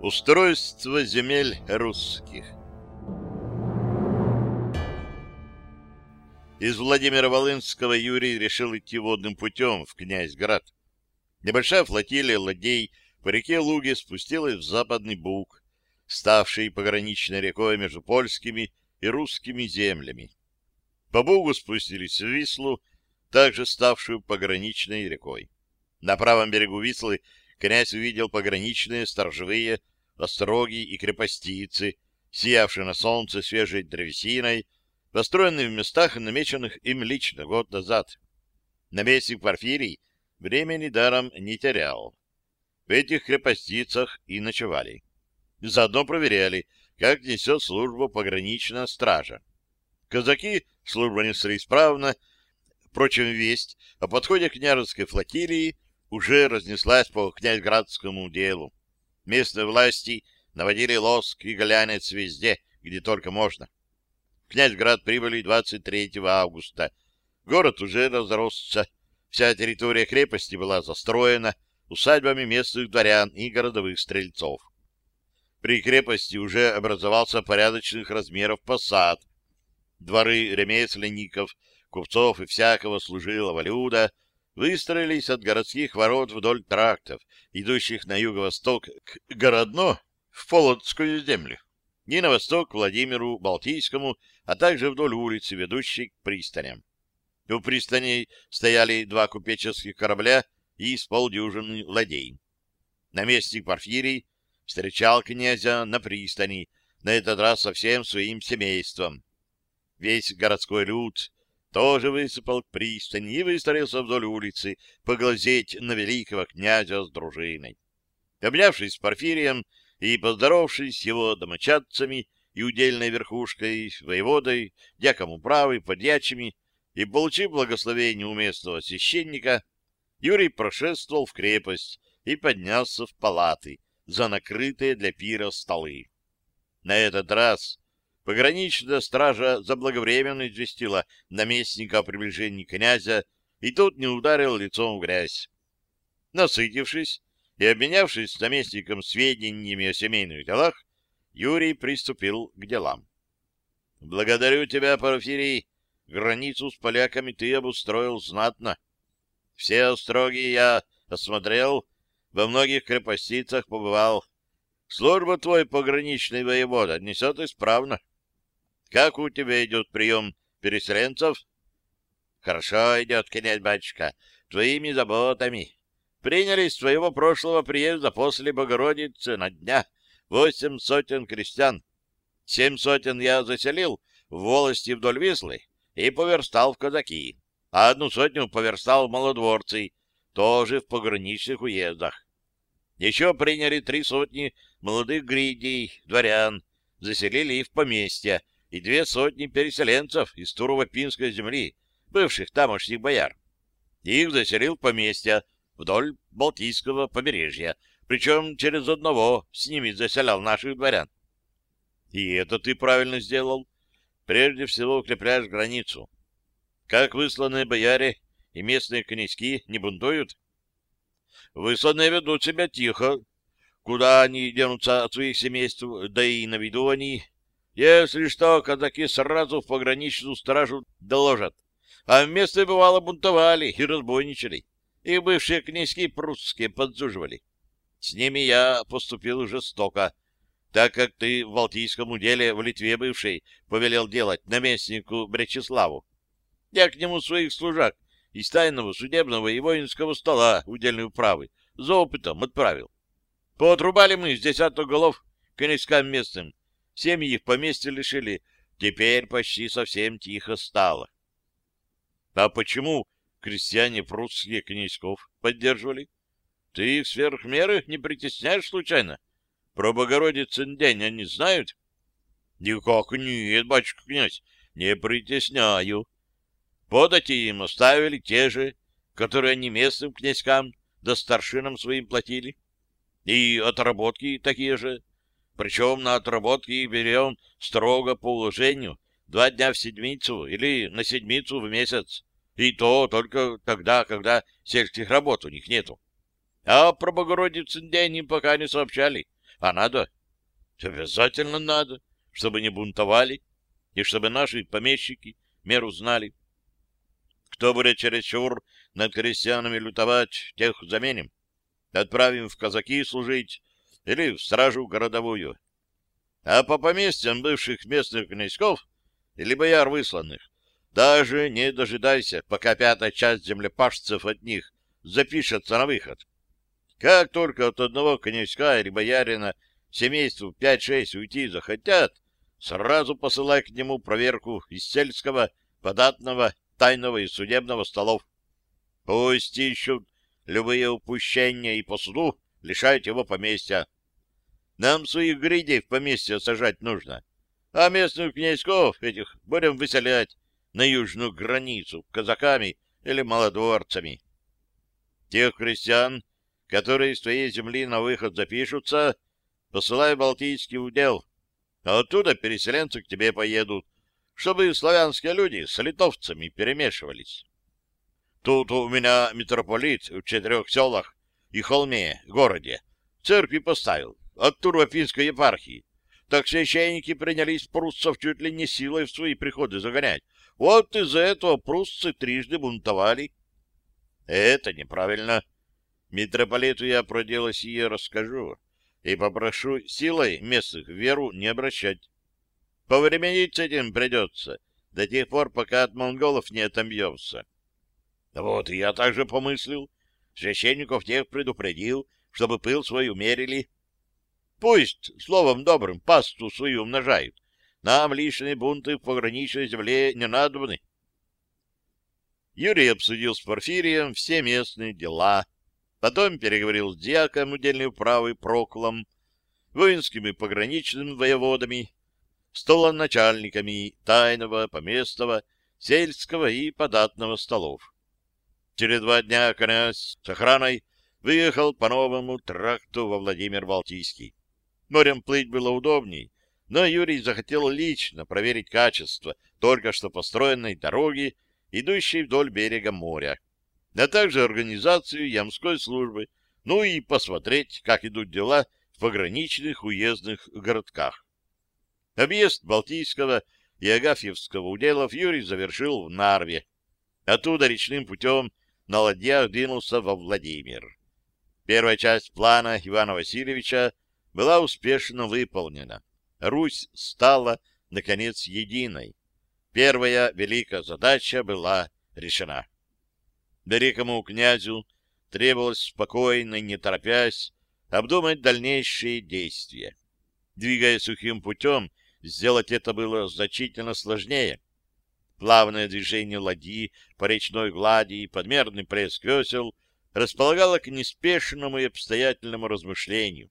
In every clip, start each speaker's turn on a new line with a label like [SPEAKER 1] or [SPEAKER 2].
[SPEAKER 1] Устройство земель русских Из Владимира Волынского Юрий решил идти водным путем в Князьград. Небольшая флотилия ладей по реке Луге спустилась в Западный Буг, ставший пограничной рекой между польскими и русскими землями. По Бугу спустились в Вислу, также ставшую пограничной рекой. На правом берегу Вислы князь увидел пограничные сторожевые остроги и крепостицы, сиявшие на солнце свежей древесиной, построенные в местах, намеченных им лично год назад. Наместник Порфирий времени даром не терял. В этих крепостицах и ночевали. Заодно проверяли, как несет службу пограничная стража. Казаки службу несли исправно, впрочем, весть о подходе княжеской флотилии уже разнеслась по князьградскому делу. Местные власти наводили лоск и глянец везде, где только можно. В Князьград прибыли 23 августа. Город уже разросся. Вся территория крепости была застроена усадьбами местных дворян и городовых стрельцов. При крепости уже образовался порядочных размеров посад. Дворы ремесленников, купцов и всякого служилого люда — выстроились от городских ворот вдоль трактов, идущих на юго-восток к Городно, в Полоцкую землю, и на восток к Владимиру Балтийскому, а также вдоль улицы, ведущей к пристаням. У пристаней стояли два купеческих корабля и с полдюжины ладей. Наместник Порфирий встречал князя на пристани, на этот раз со всем своим семейством. Весь городской люд тоже высыпал к пристани и выстроился вдоль улицы поглазеть на великого князя с дружиной. Обнявшись с Порфирием и поздоровавшись с его домочадцами и удельной верхушкой, воеводой, дьяком управы, подьячими, и получив благословение у местного священника, Юрий прошествовал в крепость и поднялся в палаты за накрытые для пира столы. На этот раз Пограничная стража заблаговременно известила наместника о приближении князя, и тот не ударил лицом в грязь. Насытившись и обменявшись с наместником сведениями о семейных делах, Юрий приступил к делам. — Благодарю тебя, Порфирий. Границу с поляками ты обустроил знатно. Все остроги я осмотрел, во многих крепостицах побывал. Служба твой пограничный воевода несет исправно. — как у тебя идет прием переселенцев? Хорошо идет, князь батюшка, твоими заботами. Приняли с твоего прошлого приезда после Богородицы на дня восемь сотен крестьян. Семь сотен я заселил в волости вдоль Вислы и поверстал в казаки, а одну сотню поверстал в малодворцы, тоже в пограничных уездах. Еще приняли три сотни молодых гридей, дворян, заселили их в поместья, и две сотни переселенцев из Турово-Пинской земли, бывших тамошних бояр. Их заселил поместья вдоль Балтийского побережья, причем через одного с ними заселял наших дворян. И это ты правильно сделал. Прежде всего укрепляешь границу. Как высланные бояре и местные князьки не бунтуют? Высланные ведут себя тихо. Куда они денутся от своих семейств, да и на виду они если что, казаки сразу в пограничную стражу доложат. А вместо бывало бунтовали и разбойничали. И бывшие князьки прусские подзуживали. С ними я поступил жестоко, так как ты в Балтийском деле в Литве бывший повелел делать наместнику Бречеславу. Я к нему своих служак из тайного судебного и воинского стола удельной управы за опытом отправил. Поотрубали мы с десяток голов князькам местным, Семьи их поместья лишили. Теперь почти совсем тихо стало. А почему крестьяне прусские князьков поддерживали? Ты их сверх меры не притесняешь случайно? Про Богородицын день они знают? Никак нет, батюшка князь, не притесняю. Подати им оставили те же, которые они местным князькам да старшинам своим платили. И отработки такие же. Причем на отработки берем строго по уложению два дня в седмицу или на седмицу в месяц. И то только тогда, когда сельских работ у них нету. А про Богородицын день им пока не сообщали. А надо? Обязательно надо, чтобы не бунтовали, и чтобы наши помещики меру знали. Кто будет чересчур над крестьянами лютовать, тех заменим. Отправим в казаки служить или в стражу городовую. А по поместьям бывших местных князьков или бояр высланных даже не дожидайся, пока пятая часть землепашцев от них запишется на выход. Как только от одного князька или боярина семейству пять-шесть уйти захотят, сразу посылай к нему проверку из сельского, податного, тайного и судебного столов. Пусть ищут любые упущения и по суду лишают его поместья. Нам своих гридей в поместье сажать нужно, а местных князьков этих будем выселять на южную границу казаками или малодворцами. Тех крестьян, которые из твоей земли на выход запишутся, посылай в Балтийский удел, а оттуда переселенцы к тебе поедут, чтобы славянские люди с литовцами перемешивались. Тут у меня митрополит в четырех селах и холме, городе, церкви поставил, от Турвопинской епархии. Так священники принялись пруссов чуть ли не силой в свои приходы загонять. Вот из-за этого пруссы трижды бунтовали. Это неправильно. Митрополиту я про дело сие расскажу и попрошу силой местных веру не обращать. Повременить с этим придется до тех пор, пока от монголов не отомьемся. Вот и я также помыслил. Священников тех предупредил, чтобы пыл свой умерили. Пусть словом добрым пасту свою умножают. Нам лишние бунты в пограничной земле не надобны. Юрий обсудил с Порфирием все местные дела, потом переговорил с дьяком удельной управы Проклом, воинскими пограничными воеводами, столоначальниками тайного, поместного, сельского и податного столов. Через два дня князь с охраной выехал по новому тракту во Владимир-Балтийский. Морем плыть было удобней, но Юрий захотел лично проверить качество только что построенной дороги, идущей вдоль берега моря, а также организацию ямской службы, ну и посмотреть, как идут дела в пограничных уездных городках. Объезд Балтийского и Агафьевского уделов Юрий завершил в Нарве. Оттуда речным путем на ладьях двинулся во Владимир. Первая часть плана Ивана Васильевича была успешно выполнена. Русь стала, наконец, единой. Первая великая задача была решена. Великому князю требовалось спокойно, не торопясь, обдумать дальнейшие действия. Двигаясь сухим путем, сделать это было значительно сложнее. Плавное движение ладьи по речной глади и подмерный плеск весел располагало к неспешному и обстоятельному размышлению.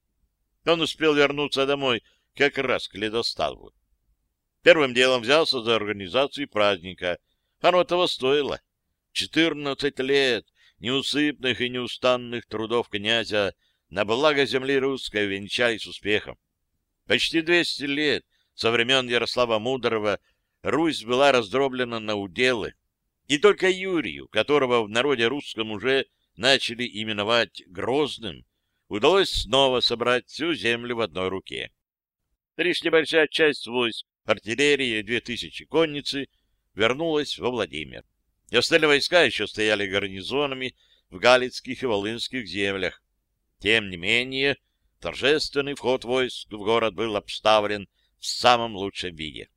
[SPEAKER 1] Он успел вернуться домой как раз к ледоставу. Первым делом взялся за организацию праздника. Оно того стоило. Четырнадцать лет неусыпных и неустанных трудов князя на благо земли русской венчались успехом. Почти двести лет со времен Ярослава Мудрого Русь была раздроблена на уделы, и только Юрию, которого в народе русском уже начали именовать Грозным, удалось снова собрать всю землю в одной руке. Лишь небольшая часть войск, артиллерии и две тысячи конницы вернулась во Владимир. И остальные войска еще стояли гарнизонами в Галицких и Волынских землях. Тем не менее, торжественный вход войск в город был обставлен в самом лучшем виде.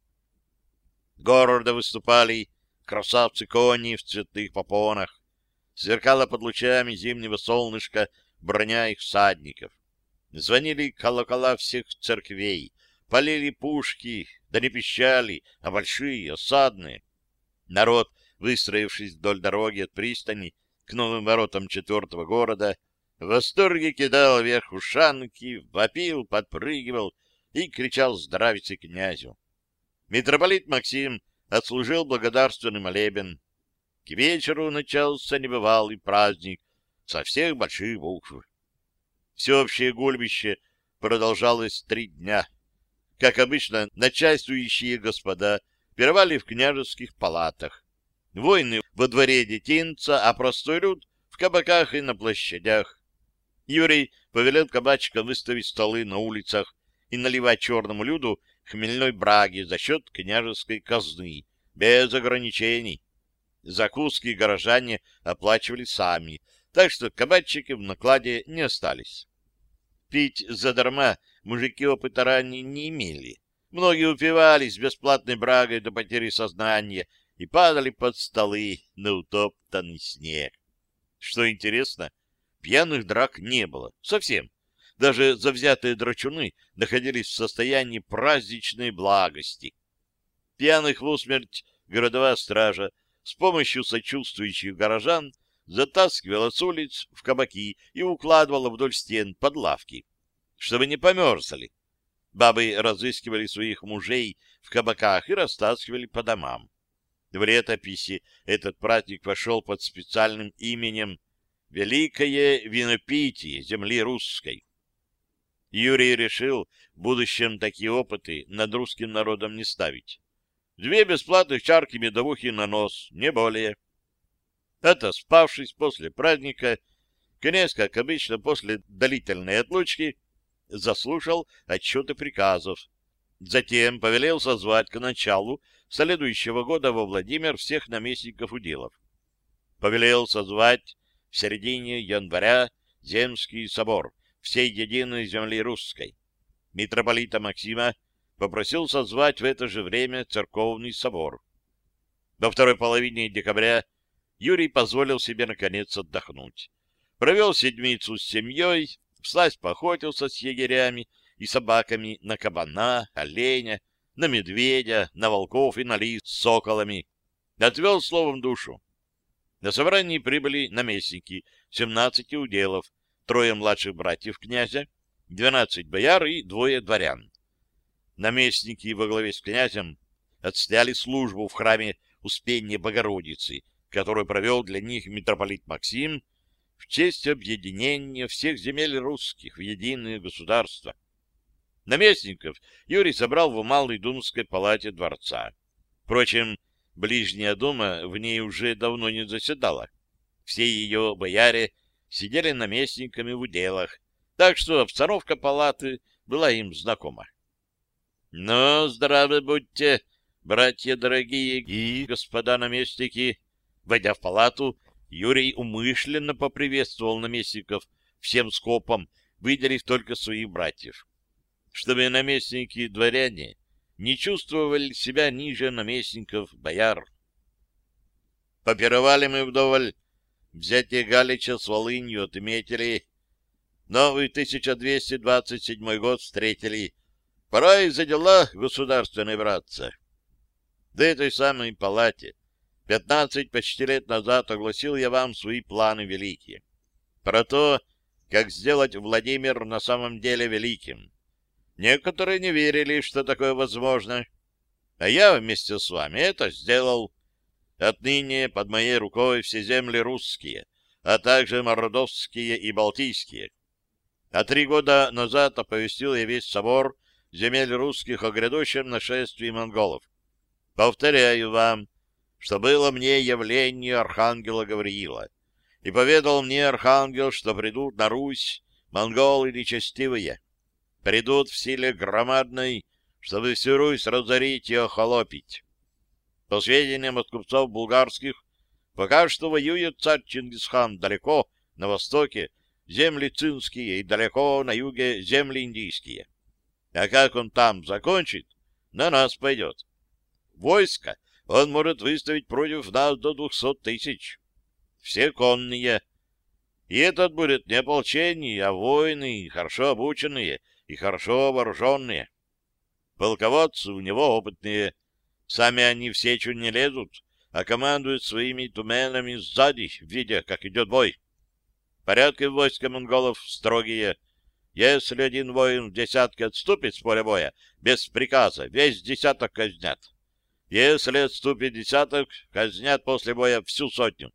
[SPEAKER 1] Города выступали красавцы-кони в цветных попонах. Сверкала под лучами зимнего солнышка броня их всадников. Звонили колокола всех церквей, полили пушки, да не пищали, а большие, осадные. Народ, выстроившись вдоль дороги от пристани к новым воротам четвертого города, в восторге кидал вверх ушанки, вопил, подпрыгивал и кричал здравицы князю. Митрополит Максим отслужил благодарственный молебен. К вечеру начался небывалый праздник со всех больших букв. Всеобщее гульбище продолжалось три дня. Как обычно, начальствующие господа пировали в княжеских палатах. Войны во дворе детинца, а простой люд в кабаках и на площадях. Юрий повелел кабачикам выставить столы на улицах и наливать черному люду хмельной браги за счет княжеской казны, без ограничений. Закуски горожане оплачивали сами, так что кабачики в накладе не остались. Пить задарма мужики опыта ранее не имели. Многие упивались бесплатной брагой до потери сознания и падали под столы на утоптанный снег. Что интересно, пьяных драк не было. Совсем. Даже завзятые драчуны находились в состоянии праздничной благости. Пьяных в усмерть городовая стража с помощью сочувствующих горожан затаскивала с улиц в кабаки и укладывала вдоль стен под лавки, чтобы не померзли. Бабы разыскивали своих мужей в кабаках и растаскивали по домам. В летописи этот праздник вошел под специальным именем «Великое винопитие земли русской». Юрий решил в будущем такие опыты над русским народом не ставить. Две бесплатных чарки медовухи на нос, не более. Это, спавшись после праздника, князь, как обычно, после длительной отлучки, заслушал отчеты приказов. Затем повелел созвать к началу следующего года во Владимир всех наместников уделов. Повелел созвать в середине января Земский собор всей единой земли русской. Митрополита Максима попросил созвать в это же время церковный собор. Во второй половине декабря Юрий позволил себе наконец отдохнуть. Провел седмицу с семьей, всласть поохотился с егерями и собаками на кабана, оленя, на медведя, на волков и на лис с соколами. Отвел словом душу. На собрании прибыли наместники, 17 уделов, трое младших братьев князя, 12 бояр и двое дворян. Наместники во главе с князем отстояли службу в храме Успения Богородицы, которую провел для них митрополит Максим в честь объединения всех земель русских в единое государство. Наместников Юрий собрал в Малой Думской палате дворца. Впрочем, Ближняя дума в ней уже давно не заседала. Все ее бояре сидели наместниками в уделах, так что обстановка палаты была им знакома. — Ну, здравы будьте, братья дорогие и господа наместники! Войдя в палату, Юрий умышленно поприветствовал наместников всем скопом, выделив только своих братьев. Чтобы наместники-дворяне не чувствовали себя ниже наместников бояр. Попировали мы вдоволь, взятие Галича с Волынью отметили, новый 1227 год встретили, пора и за дела государственные браться. До этой самой палате Пятнадцать почти лет назад огласил я вам свои планы великие. Про то, как сделать Владимир на самом деле великим. Некоторые не верили, что такое возможно. А я вместе с вами это сделал. Отныне под моей рукой все земли русские, а также мордовские и балтийские. А три года назад оповестил я весь собор земель русских о грядущем нашествии монголов. Повторяю вам, что было мне явление архангела Гавриила. И поведал мне архангел, что придут на Русь монголы нечестивые, придут в силе громадной, чтобы всю Русь разорить и охолопить. По сведениям от купцов булгарских, пока что воюет царь Чингисхан далеко на востоке, земли цинские, и далеко на юге земли индийские. А как он там закончит, на нас пойдет. Войско он может выставить против нас до двухсот тысяч. Все конные. И этот будет не ополчение, а воины, хорошо обученные и хорошо вооруженные. Полководцы у него опытные. Сами они в сечу не лезут, а командуют своими туменами сзади, видя, как идет бой. Порядки в войске монголов строгие. Если один воин в десятке отступит с поля боя без приказа, весь десяток казнят. Если отступит десяток, казнят после боя всю сотню.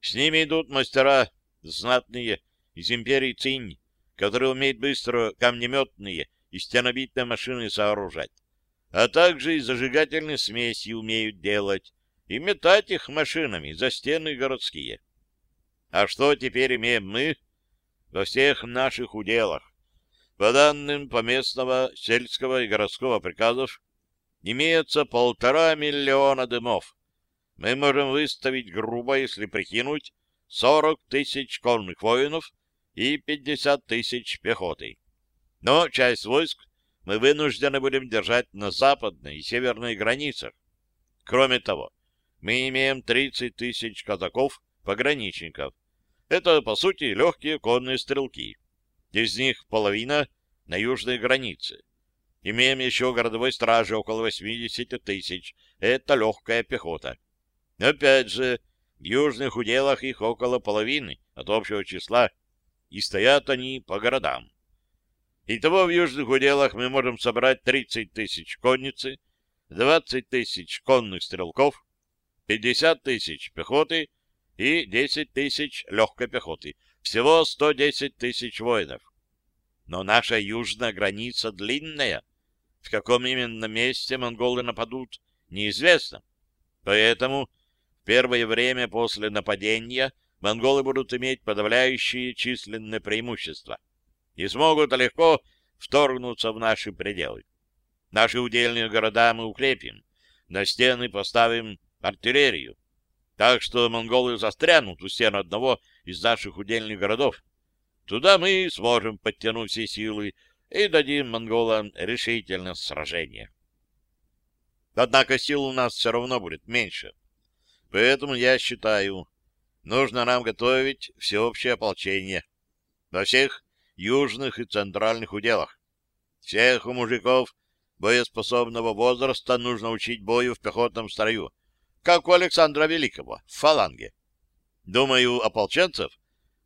[SPEAKER 1] С ними идут мастера знатные из империи Цинь, которые умеют быстро камнеметные и стенобитные машины сооружать, а также и зажигательные смеси умеют делать, и метать их машинами за стены городские. А что теперь имеем мы? Во всех наших уделах, по данным поместного, сельского и городского приказов, имеется полтора миллиона дымов. Мы можем выставить грубо, если прикинуть, сорок тысяч конных воинов и пятьдесят тысяч пехоты. Но часть войск мы вынуждены будем держать на западной и северной границах. Кроме того, мы имеем 30 тысяч казаков-пограничников. Это, по сути, легкие конные стрелки. Из них половина на южной границе. Имеем еще городовой стражи около 80 тысяч. Это легкая пехота. Опять же, в южных уделах их около половины от общего числа, и стоят они по городам. Итого в южных уделах мы можем собрать 30 тысяч конницы, 20 тысяч конных стрелков, 50 тысяч пехоты и 10 тысяч легкой пехоты. Всего 110 тысяч воинов. Но наша южная граница длинная. В каком именно месте монголы нападут, неизвестно. Поэтому в первое время после нападения монголы будут иметь подавляющие численные преимущества и смогут легко вторгнуться в наши пределы. Наши удельные города мы укрепим, на стены поставим артиллерию, так что монголы застрянут у стен одного из наших удельных городов. Туда мы сможем подтянуть все силы и дадим монголам решительное сражение. Однако сил у нас все равно будет меньше. Поэтому я считаю, нужно нам готовить всеобщее ополчение во всех южных и центральных уделах. Всех у мужиков боеспособного возраста нужно учить бою в пехотном строю, как у Александра Великого, в фаланге. Думаю, ополченцев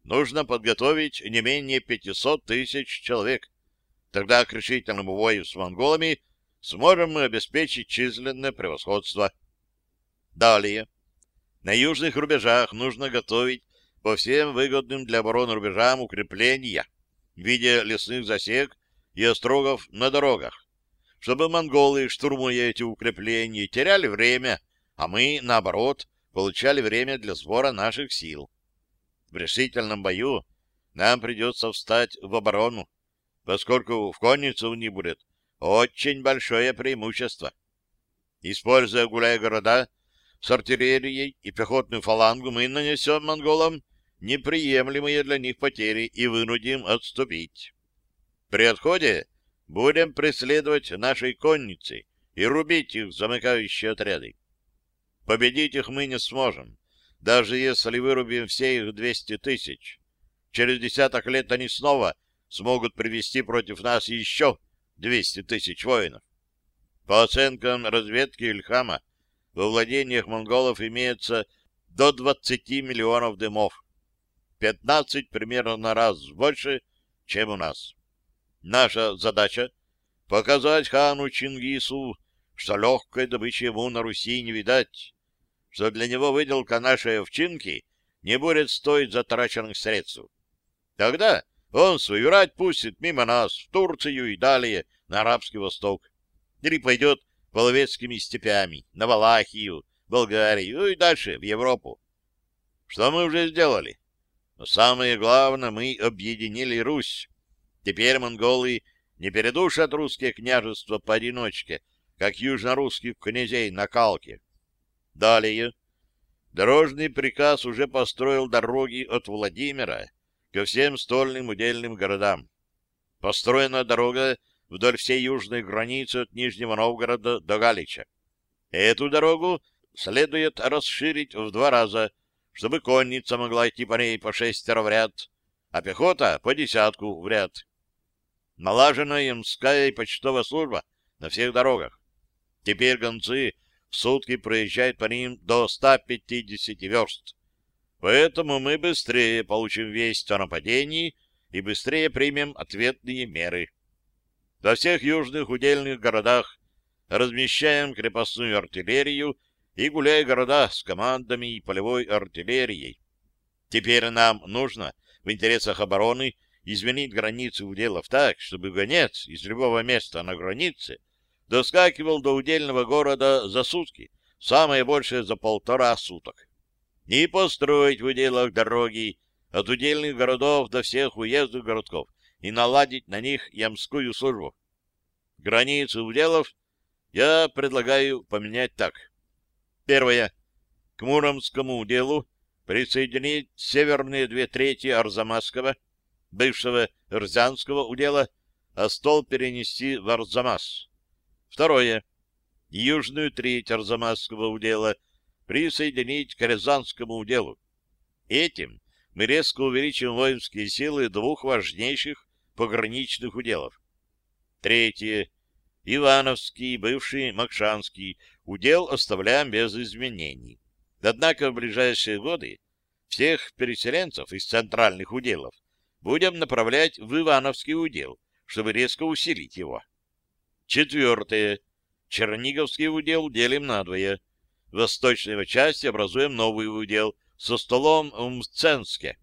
[SPEAKER 1] нужно подготовить не менее 500 тысяч человек. Тогда к бою с монголами сможем мы обеспечить численное превосходство. Далее. На южных рубежах нужно готовить по всем выгодным для обороны рубежам укрепления в виде лесных засек и острогов на дорогах, чтобы монголы, штурмуя эти укрепления, теряли время, а мы, наоборот, получали время для сбора наших сил. В решительном бою нам придется встать в оборону, поскольку в коннице у них будет очень большое преимущество. Используя гуляя города, с артиллерией и пехотную фалангу мы нанесем монголам неприемлемые для них потери и вынудим отступить. При отходе будем преследовать нашей конницы и рубить их замыкающие отряды. Победить их мы не сможем, даже если вырубим все их 200 тысяч. Через десяток лет они снова смогут привести против нас еще 200 тысяч воинов. По оценкам разведки Ильхама, во владениях монголов имеется до 20 миллионов дымов. 15 примерно на раз больше, чем у нас. Наша задача — показать хану Чингису, что легкой добычи ему на Руси не видать, что для него выделка нашей овчинки не будет стоить затраченных средств. Тогда он свою рать пустит мимо нас, в Турцию и далее, на Арабский Восток. Или пойдет половецкими степями, на Валахию, Болгарию и дальше, в Европу. Что мы уже сделали? Но самое главное, мы объединили Русь. Теперь монголы не передушат русские княжества поодиночке, как южнорусских князей на Калке. Далее. Дорожный приказ уже построил дороги от Владимира ко всем стольным удельным городам. Построена дорога вдоль всей южной границы от Нижнего Новгорода до Галича. Эту дорогу следует расширить в два раза — чтобы конница могла идти по ней по шестеро в ряд, а пехота по десятку в ряд. Налажена ямская и почтовая служба на всех дорогах. Теперь гонцы в сутки проезжают по ним до 150 верст. Поэтому мы быстрее получим весть о нападении и быстрее примем ответные меры. Во всех южных удельных городах размещаем крепостную артиллерию и гуляя города с командами и полевой артиллерией. Теперь нам нужно в интересах обороны изменить границы уделов так, чтобы гонец из любого места на границе доскакивал до удельного города за сутки самое большее за полтора суток. И построить в уделах дороги от удельных городов до всех уездных городков и наладить на них ямскую службу. Границы уделов я предлагаю поменять так. Первое. К Муромскому уделу присоединить северные две трети Арзамасского, бывшего Рзянского удела, а стол перенести в Арзамас. Второе. Южную треть Арзамасского удела присоединить к Рязанскому уделу. Этим мы резко увеличим воинские силы двух важнейших пограничных уделов. Третье. Ивановский, бывший Макшанский удел оставляем без изменений. Однако в ближайшие годы всех переселенцев из центральных уделов будем направлять в Ивановский удел, чтобы резко усилить его. Четвертое. Черниговский удел делим надвое. В восточной его части образуем новый удел со столом в Мценске.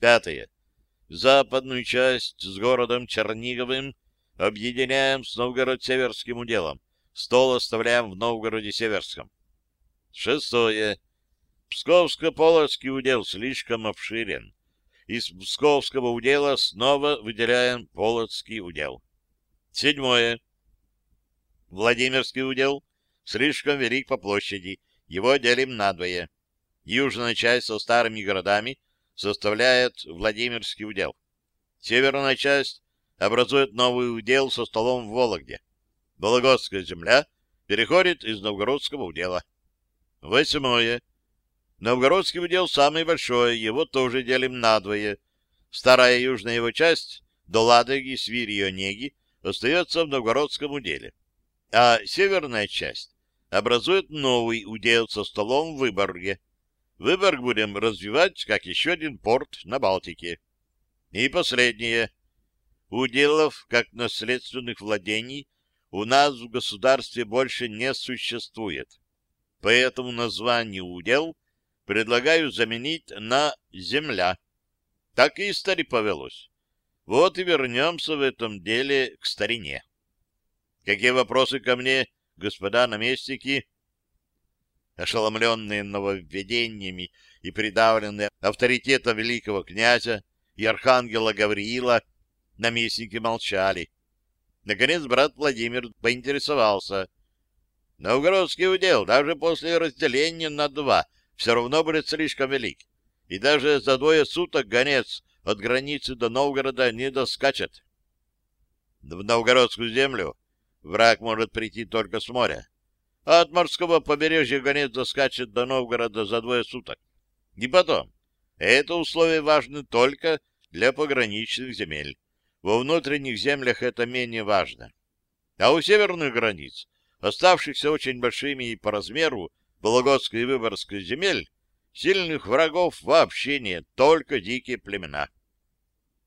[SPEAKER 1] Пятое. Западную часть с городом Черниговым объединяем с Новгород-Северским уделом. Стол оставляем в Новгороде-Северском. Шестое. Псковско-Полоцкий удел слишком обширен. Из Псковского удела снова выделяем Полоцкий удел. Седьмое. Владимирский удел слишком велик по площади. Его делим надвое. Южная часть со старыми городами составляет Владимирский удел. Северная часть образует новый удел со столом в Вологде. Вологодская земля переходит из Новгородского удела. Восьмое. Новгородский удел самый большой, его тоже делим надвое. Старая южная его часть до Ладоги, Свири и Онеги остается в Новгородском уделе, а северная часть образует новый удел со столом в Выборге. Выборг будем развивать как еще один порт на Балтике. И последнее. Уделов, как наследственных владений, у нас в государстве больше не существует. Поэтому название удел предлагаю заменить на земля. Так и стари повелось. Вот и вернемся в этом деле к старине. Какие вопросы ко мне, господа наместники? Ошеломленные нововведениями и придавленные авторитетом великого князя и архангела Гавриила, наместники молчали. Наконец брат Владимир поинтересовался. Новгородский удел даже после разделения на два все равно будет слишком велик, и даже за двое суток гонец от границы до Новгорода не доскачет. В новгородскую землю враг может прийти только с моря, а от морского побережья гонец доскачет до Новгорода за двое суток. И потом, это условие важно только для пограничных земель. Во внутренних землях это менее важно. А у северных границ, оставшихся очень большими и по размеру Вологодской и Выборгской земель, сильных врагов вообще нет, только дикие племена.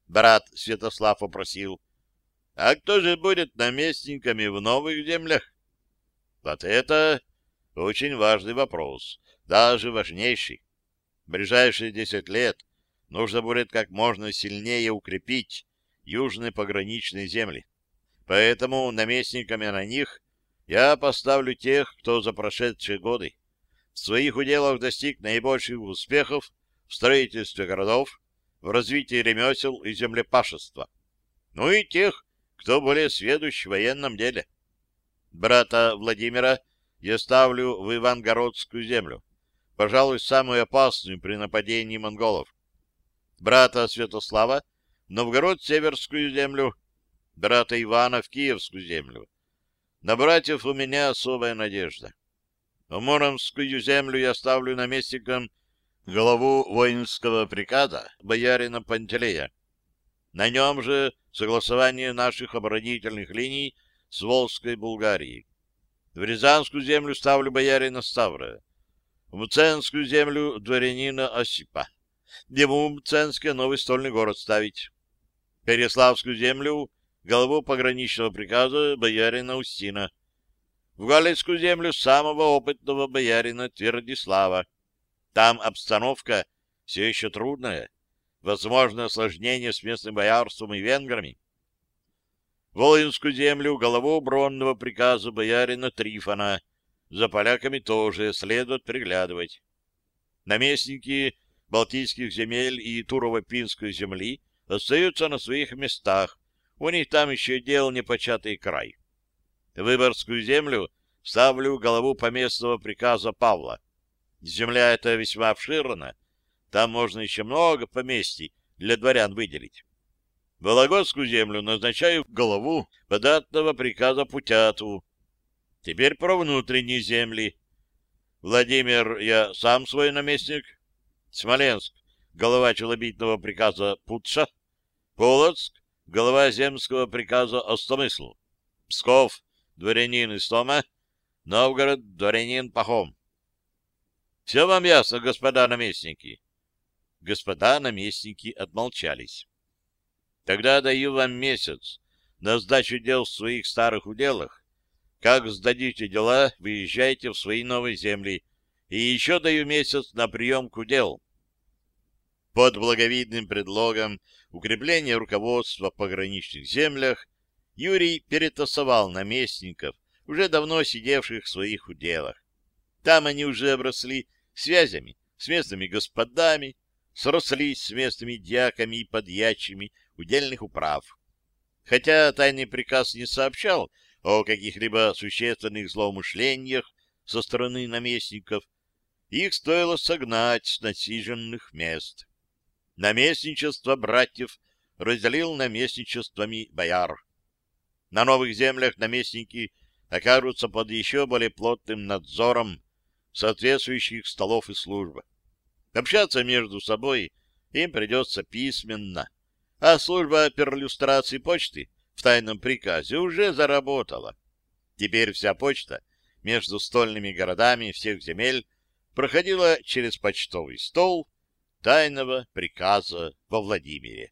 [SPEAKER 1] Брат Святослав попросил, а кто же будет наместниками в новых землях? Вот это очень важный вопрос, даже важнейший. В ближайшие десять лет нужно будет как можно сильнее укрепить южные пограничные земли. Поэтому наместниками на них я поставлю тех, кто за прошедшие годы в своих уделах достиг наибольших успехов в строительстве городов, в развитии ремесел и землепашества. Ну и тех, кто более сведущ в военном деле. Брата Владимира я ставлю в Ивангородскую землю, пожалуй, самую опасную при нападении монголов. Брата Святослава в Новгород-Северскую землю, брата Ивана в Киевскую землю. На братьев у меня особая надежда. Муромскую землю я ставлю наместником главу воинского приказа боярина Пантелея. На нем же согласование наших оборонительных линий с Волжской Булгарией. В Рязанскую землю ставлю боярина Ставра. В Мценскую землю дворянина Осипа. Ему в Мценске новый стольный город ставить. Переславскую землю главу пограничного приказа боярина Устина в Галицкую землю самого опытного боярина Твердислава. Там обстановка все еще трудная, возможно осложнение с местным боярством и венграми. Волынскую землю голову бронного приказа боярина Трифона, За поляками тоже следует приглядывать. Наместники Балтийских земель и Турово-Пинской земли остаются на своих местах. У них там еще дел непочатый край. Выборгскую землю ставлю голову поместного приказа Павла. Земля эта весьма обширна, там можно еще много поместий для дворян выделить. Вологодскую землю назначаю голову податного приказа Путяту. Теперь про внутренние земли. Владимир, я сам свой наместник. Смоленск, голова челобитного приказа Путша. Полоцк, голова земского приказа Остомыслу. Псков, дворянин Истома. Новгород, дворянин Пахом. Все вам ясно, господа наместники? Господа наместники отмолчались. Тогда даю вам месяц на сдачу дел в своих старых уделах. Как сдадите дела, выезжайте в свои новые земли. И еще даю месяц на приемку дел. Под благовидным предлогом укрепления руководства в пограничных землях Юрий перетасовал наместников, уже давно сидевших в своих уделах. Там они уже обросли связями с местными господами, срослись с местными дьяками и подьячими удельных управ. Хотя тайный приказ не сообщал о каких-либо существенных злоумышлениях со стороны наместников, их стоило согнать с насиженных мест. Наместничество братьев разделил наместничествами бояр. На новых землях наместники окажутся под еще более плотным надзором соответствующих столов и служб. Общаться между собой им придется письменно, а служба перлюстрации почты в тайном приказе уже заработала. Теперь вся почта между стольными городами всех земель проходила через почтовый стол тайного приказа во Владимире.